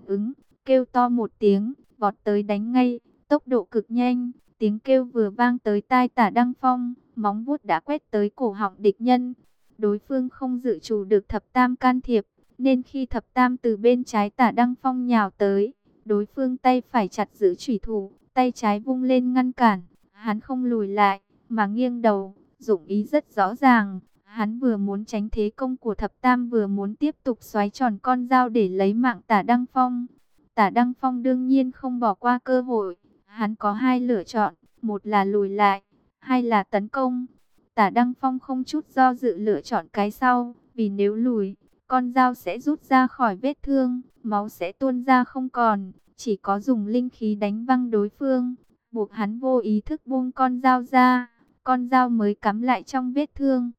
ứng, kêu to một tiếng, vọt tới đánh ngay, tốc độ cực nhanh, tiếng kêu vừa vang tới tai tả Đăng Phong, móng vuốt đã quét tới cổ họng địch nhân đối phương không dự trù được thập tam can thiệp, nên khi thập tam từ bên trái tả đăng phong nhào tới, đối phương tay phải chặt giữ chủy thủ, tay trái vung lên ngăn cản, hắn không lùi lại, mà nghiêng đầu, dụng ý rất rõ ràng. Hắn vừa muốn tránh thế công của thập tam vừa muốn tiếp tục xoáy tròn con dao để lấy mạng tả Đăng Phong. Tả Đăng Phong đương nhiên không bỏ qua cơ hội. Hắn có hai lựa chọn, một là lùi lại, hai là tấn công. Tả Đăng Phong không chút do dự lựa chọn cái sau, vì nếu lùi, con dao sẽ rút ra khỏi vết thương, máu sẽ tuôn ra không còn, chỉ có dùng linh khí đánh văng đối phương, buộc hắn vô ý thức buông con dao ra, con dao mới cắm lại trong vết thương.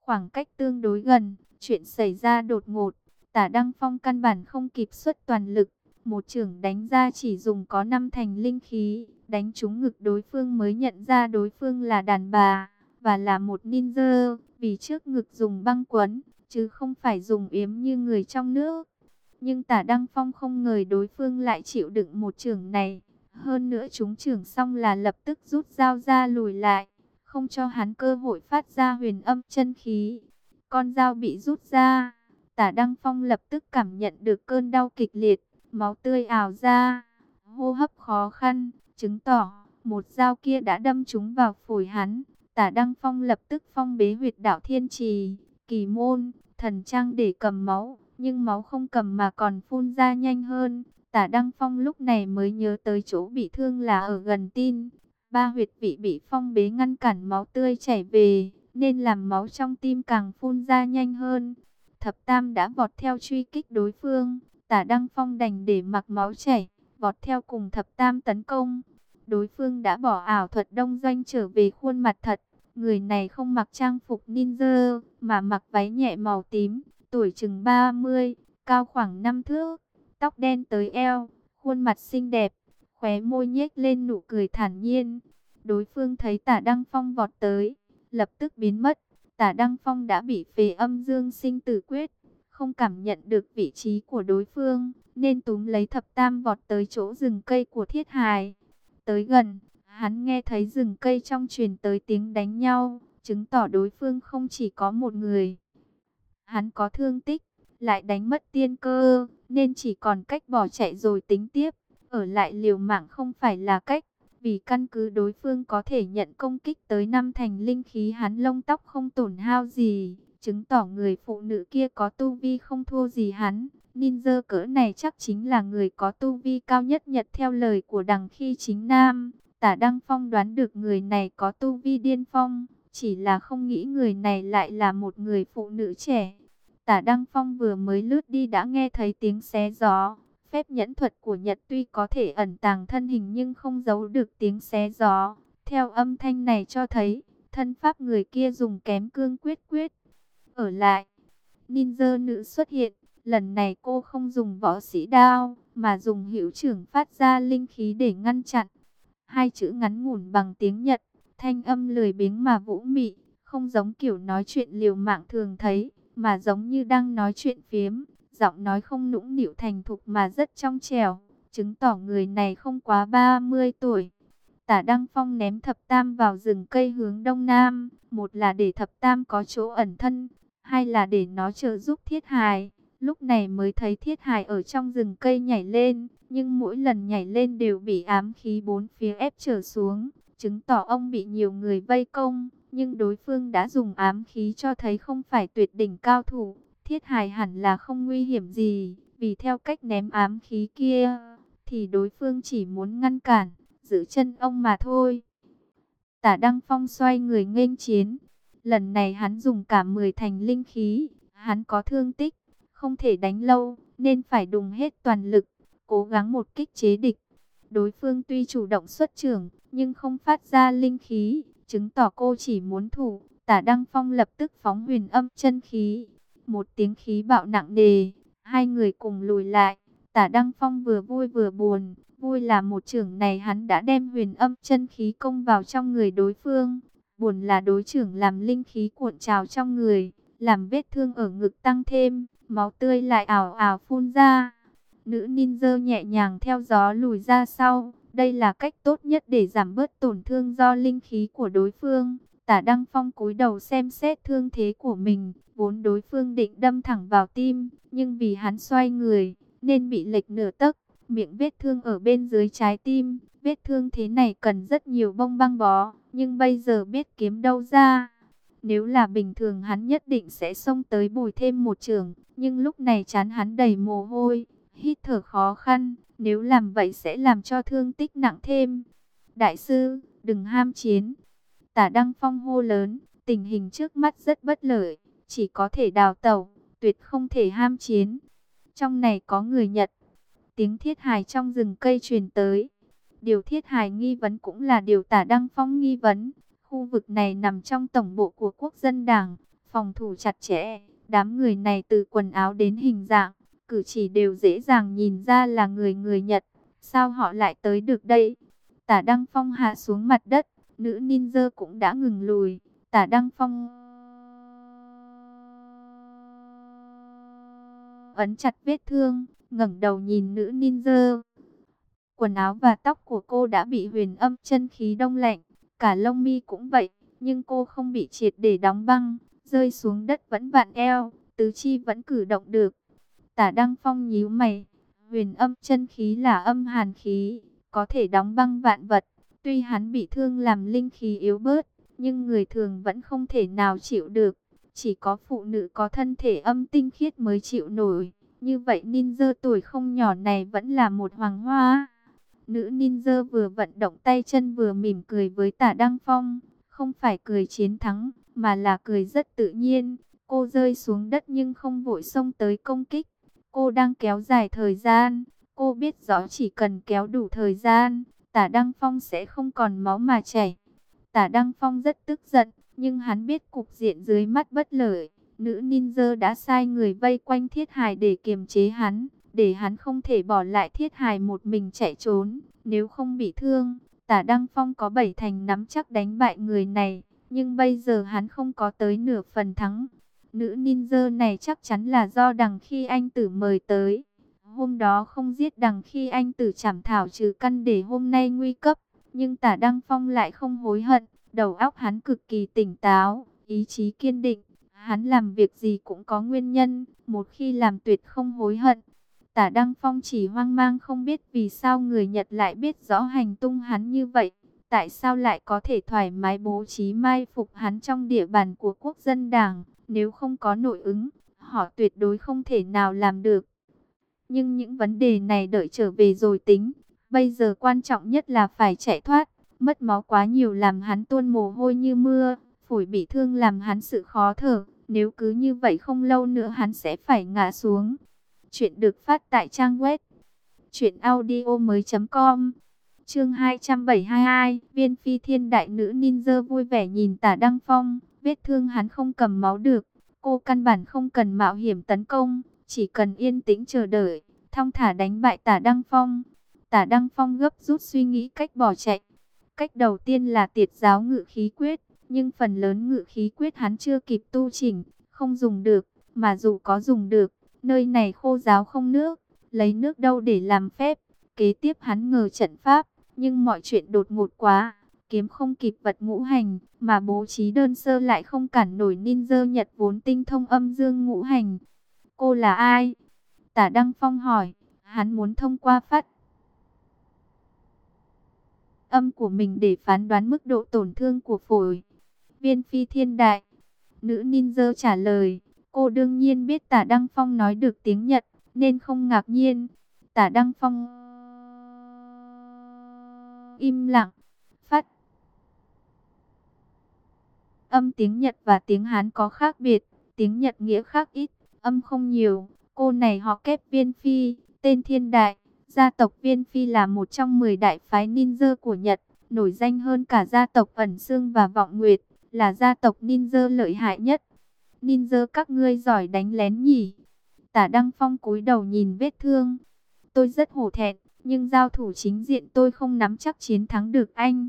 khoảng cách tương đối gần, chuyện xảy ra đột ngột, tả Đăng Phong căn bản không kịp xuất toàn lực, một trưởng đánh ra chỉ dùng có năm thành linh khí, đánh trúng ngực đối phương mới nhận ra đối phương là đàn bà, và là một ninja, vì trước ngực dùng băng quấn, chứ không phải dùng yếm như người trong nước. Nhưng tả Đăng Phong không ngờ đối phương lại chịu đựng một trường này, hơn nữa chúng trưởng xong là lập tức rút dao ra lùi lại, không cho hắn cơ hội phát ra huyền âm chân khí. Con dao bị rút ra, tả Đăng Phong lập tức cảm nhận được cơn đau kịch liệt, máu tươi ảo ra, hô hấp khó khăn, chứng tỏ một dao kia đã đâm trúng vào phổi hắn. Tả Đăng Phong lập tức phong bế huyệt đạo thiên trì, kỳ môn, thần trang để cầm máu, nhưng máu không cầm mà còn phun ra nhanh hơn. Tả Đăng Phong lúc này mới nhớ tới chỗ bị thương là ở gần tin. Ba huyệt vị bị phong bế ngăn cản máu tươi chảy về, nên làm máu trong tim càng phun ra nhanh hơn. Thập Tam đã vọt theo truy kích đối phương, tả Đăng Phong đành để mặc máu chảy, vọt theo cùng Thập Tam tấn công. Đối phương đã bỏ ảo thuật đông doanh trở về khuôn mặt thật. Người này không mặc trang phục ninja, mà mặc váy nhẹ màu tím, tuổi chừng 30, cao khoảng 5 thước, tóc đen tới eo, khuôn mặt xinh đẹp, khóe môi nhếch lên nụ cười thản nhiên. Đối phương thấy tả Đăng Phong vọt tới, lập tức biến mất. Tả Đăng Phong đã bị phế âm dương sinh tử quyết, không cảm nhận được vị trí của đối phương, nên túm lấy thập tam vọt tới chỗ rừng cây của thiết hài. Tới gần, hắn nghe thấy rừng cây trong truyền tới tiếng đánh nhau, chứng tỏ đối phương không chỉ có một người. Hắn có thương tích, lại đánh mất tiên cơ, nên chỉ còn cách bỏ chạy rồi tính tiếp. Ở lại liều mạng không phải là cách, vì căn cứ đối phương có thể nhận công kích tới năm thành linh khí hắn lông tóc không tổn hao gì, chứng tỏ người phụ nữ kia có tu vi không thua gì hắn. Ninja cỡ này chắc chính là người có tu vi cao nhất nhật theo lời của đằng khi chính nam. Tả Đăng Phong đoán được người này có tu vi điên phong, chỉ là không nghĩ người này lại là một người phụ nữ trẻ. Tả Đăng Phong vừa mới lướt đi đã nghe thấy tiếng xé gió. Phép nhẫn thuật của Nhật tuy có thể ẩn tàng thân hình nhưng không giấu được tiếng xé gió. Theo âm thanh này cho thấy, thân pháp người kia dùng kém cương quyết quyết. Ở lại, ninja nữ xuất hiện, lần này cô không dùng võ sĩ đao, mà dùng hữu trưởng phát ra linh khí để ngăn chặn. Hai chữ ngắn ngủn bằng tiếng Nhật, thanh âm lười biếng mà vũ mị, không giống kiểu nói chuyện liều mạng thường thấy, mà giống như đang nói chuyện phiếm, giọng nói không nũng nịu thành thục mà rất trong trẻo, chứng tỏ người này không quá 30 tuổi. Tả Đăng Phong ném thập tam vào rừng cây hướng đông nam, một là để thập tam có chỗ ẩn thân, hai là để nó trợ giúp thiết hài. Lúc này mới thấy thiết hài ở trong rừng cây nhảy lên, nhưng mỗi lần nhảy lên đều bị ám khí bốn phía ép trở xuống, chứng tỏ ông bị nhiều người vây công, nhưng đối phương đã dùng ám khí cho thấy không phải tuyệt đỉnh cao thủ, thiết hài hẳn là không nguy hiểm gì, vì theo cách ném ám khí kia, thì đối phương chỉ muốn ngăn cản, giữ chân ông mà thôi. Tả Đăng Phong xoay người nghênh chiến, lần này hắn dùng cả 10 thành linh khí, hắn có thương tích, không thể đánh lâu, nên phải đùng hết toàn lực, cố gắng một kích chế địch. Đối phương tuy chủ động xuất trưởng, nhưng không phát ra linh khí, chứng tỏ cô chỉ muốn thủ. Tả Đăng Phong lập tức phóng huyền âm chân khí. Một tiếng khí bạo nặng nề, hai người cùng lùi lại. Tả Đăng Phong vừa vui vừa buồn, vui là một trưởng này hắn đã đem huyền âm chân khí công vào trong người đối phương. Buồn là đối trưởng làm linh khí cuộn trào trong người, làm vết thương ở ngực tăng thêm, máu tươi lại ảo ảo phun ra. Nữ ninja nhẹ nhàng theo gió lùi ra sau. Đây là cách tốt nhất để giảm bớt tổn thương do linh khí của đối phương. Tả Đăng Phong cúi đầu xem xét thương thế của mình. Vốn đối phương định đâm thẳng vào tim. Nhưng vì hắn xoay người, nên bị lệch nửa tấc. Miệng vết thương ở bên dưới trái tim. Vết thương thế này cần rất nhiều bông băng bó. Nhưng bây giờ biết kiếm đâu ra. Nếu là bình thường hắn nhất định sẽ xông tới bồi thêm một trường. Nhưng lúc này chán hắn đầy mồ hôi hít thở khó khăn, nếu làm vậy sẽ làm cho thương tích nặng thêm. Đại sư, đừng ham chiến. Tả Đăng Phong hô lớn, tình hình trước mắt rất bất lợi, chỉ có thể đào tẩu, tuyệt không thể ham chiến. Trong này có người Nhật. Tiếng thiết hài trong rừng cây truyền tới. Điều thiết hài nghi vấn cũng là điều tả Đăng Phong nghi vấn. Khu vực này nằm trong tổng bộ của quốc dân đảng, phòng thủ chặt chẽ. Đám người này từ quần áo đến hình dạng, cử chỉ đều dễ dàng nhìn ra là người người Nhật. Sao họ lại tới được đây? Tả Đăng Phong hạ xuống mặt đất, nữ ninja cũng đã ngừng lùi. Tả Đăng Phong ấn chặt vết thương, ngẩng đầu nhìn nữ ninja. Quần áo và tóc của cô đã bị huyền âm chân khí đông lạnh, cả lông mi cũng vậy, nhưng cô không bị triệt để đóng băng, rơi xuống đất vẫn vạn eo, tứ chi vẫn cử động được. Tả Đăng Phong nhíu mày, huyền âm chân khí là âm hàn khí, có thể đóng băng vạn vật. Tuy hắn bị thương làm linh khí yếu bớt, nhưng người thường vẫn không thể nào chịu được. Chỉ có phụ nữ có thân thể âm tinh khiết mới chịu nổi. Như vậy ninja tuổi không nhỏ này vẫn là một hoàng hoa. Nữ ninja vừa vận động tay chân vừa mỉm cười với tả Đăng Phong. Không phải cười chiến thắng, mà là cười rất tự nhiên. Cô rơi xuống đất nhưng không vội xông tới công kích. Cô đang kéo dài thời gian. Cô biết rõ chỉ cần kéo đủ thời gian, tả Đăng Phong sẽ không còn máu mà chảy. Tả Đăng Phong rất tức giận, nhưng hắn biết cục diện dưới mắt bất lợi. Nữ ninja đã sai người vây quanh thiết hài để kiềm chế hắn, để hắn không thể bỏ lại thiết hài một mình chạy trốn. Nếu không bị thương, tả Đăng Phong có bảy thành nắm chắc đánh bại người này, nhưng bây giờ hắn không có tới nửa phần thắng. Nữ ninja này chắc chắn là do đằng khi anh tử mời tới. Hôm đó không giết đằng khi anh tử chảm thảo trừ căn để hôm nay nguy cấp. Nhưng tả Đăng Phong lại không hối hận. Đầu óc hắn cực kỳ tỉnh táo, ý chí kiên định. Hắn làm việc gì cũng có nguyên nhân. Một khi làm tuyệt không hối hận. Tả Đăng Phong chỉ hoang mang không biết vì sao người Nhật lại biết rõ hành tung hắn như vậy. Tại sao lại có thể thoải mái bố trí mai phục hắn trong địa bàn của quốc dân đảng. Nếu không có nội ứng, họ tuyệt đối không thể nào làm được. Nhưng những vấn đề này đợi trở về rồi tính. Bây giờ quan trọng nhất là phải chạy thoát. Mất máu quá nhiều làm hắn tuôn mồ hôi như mưa. Phổi bị thương làm hắn sự khó thở. Nếu cứ như vậy không lâu nữa hắn sẽ phải ngã xuống. Chuyện được phát tại trang web. Chuyện audio mới com Chương 272, viên phi thiên đại nữ ninja vui vẻ nhìn tả Đăng Phong, vết thương hắn không cầm máu được, cô căn bản không cần mạo hiểm tấn công, chỉ cần yên tĩnh chờ đợi, thong thả đánh bại tả Đăng Phong. Tả Đăng Phong gấp rút suy nghĩ cách bỏ chạy. Cách đầu tiên là tiệt giáo ngự khí quyết, nhưng phần lớn ngự khí quyết hắn chưa kịp tu chỉnh, không dùng được, mà dù có dùng được, nơi này khô giáo không nước, lấy nước đâu để làm phép. Kế tiếp hắn ngờ trận pháp, nhưng mọi chuyện đột ngột quá, kiếm không kịp vật ngũ hành, mà bố trí đơn sơ lại không cản nổi ninja Nhật vốn tinh thông âm dương ngũ hành. Cô là ai? Tả Đăng Phong hỏi, hắn muốn thông qua phát âm của mình để phán đoán mức độ tổn thương của phổi. Viên phi thiên đại, nữ ninja trả lời, cô đương nhiên biết tả Đăng Phong nói được tiếng Nhật, nên không ngạc nhiên. Tả Đăng Phong im lặng, phát âm tiếng Nhật và tiếng Hán có khác biệt, tiếng Nhật nghĩa khác ít, âm không nhiều. Cô này họ kép viên phi, tên thiên đại. Gia tộc viên phi là một trong 10 đại phái ninja của Nhật, nổi danh hơn cả gia tộc ẩn xương và vọng nguyệt, là gia tộc ninja lợi hại nhất. Ninja các ngươi giỏi đánh lén nhỉ? Tả Đăng Phong cúi đầu nhìn vết thương. Tôi rất hổ thẹn, nhưng giao thủ chính diện tôi không nắm chắc chiến thắng được anh.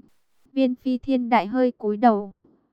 Viên phi thiên đại hơi cúi đầu,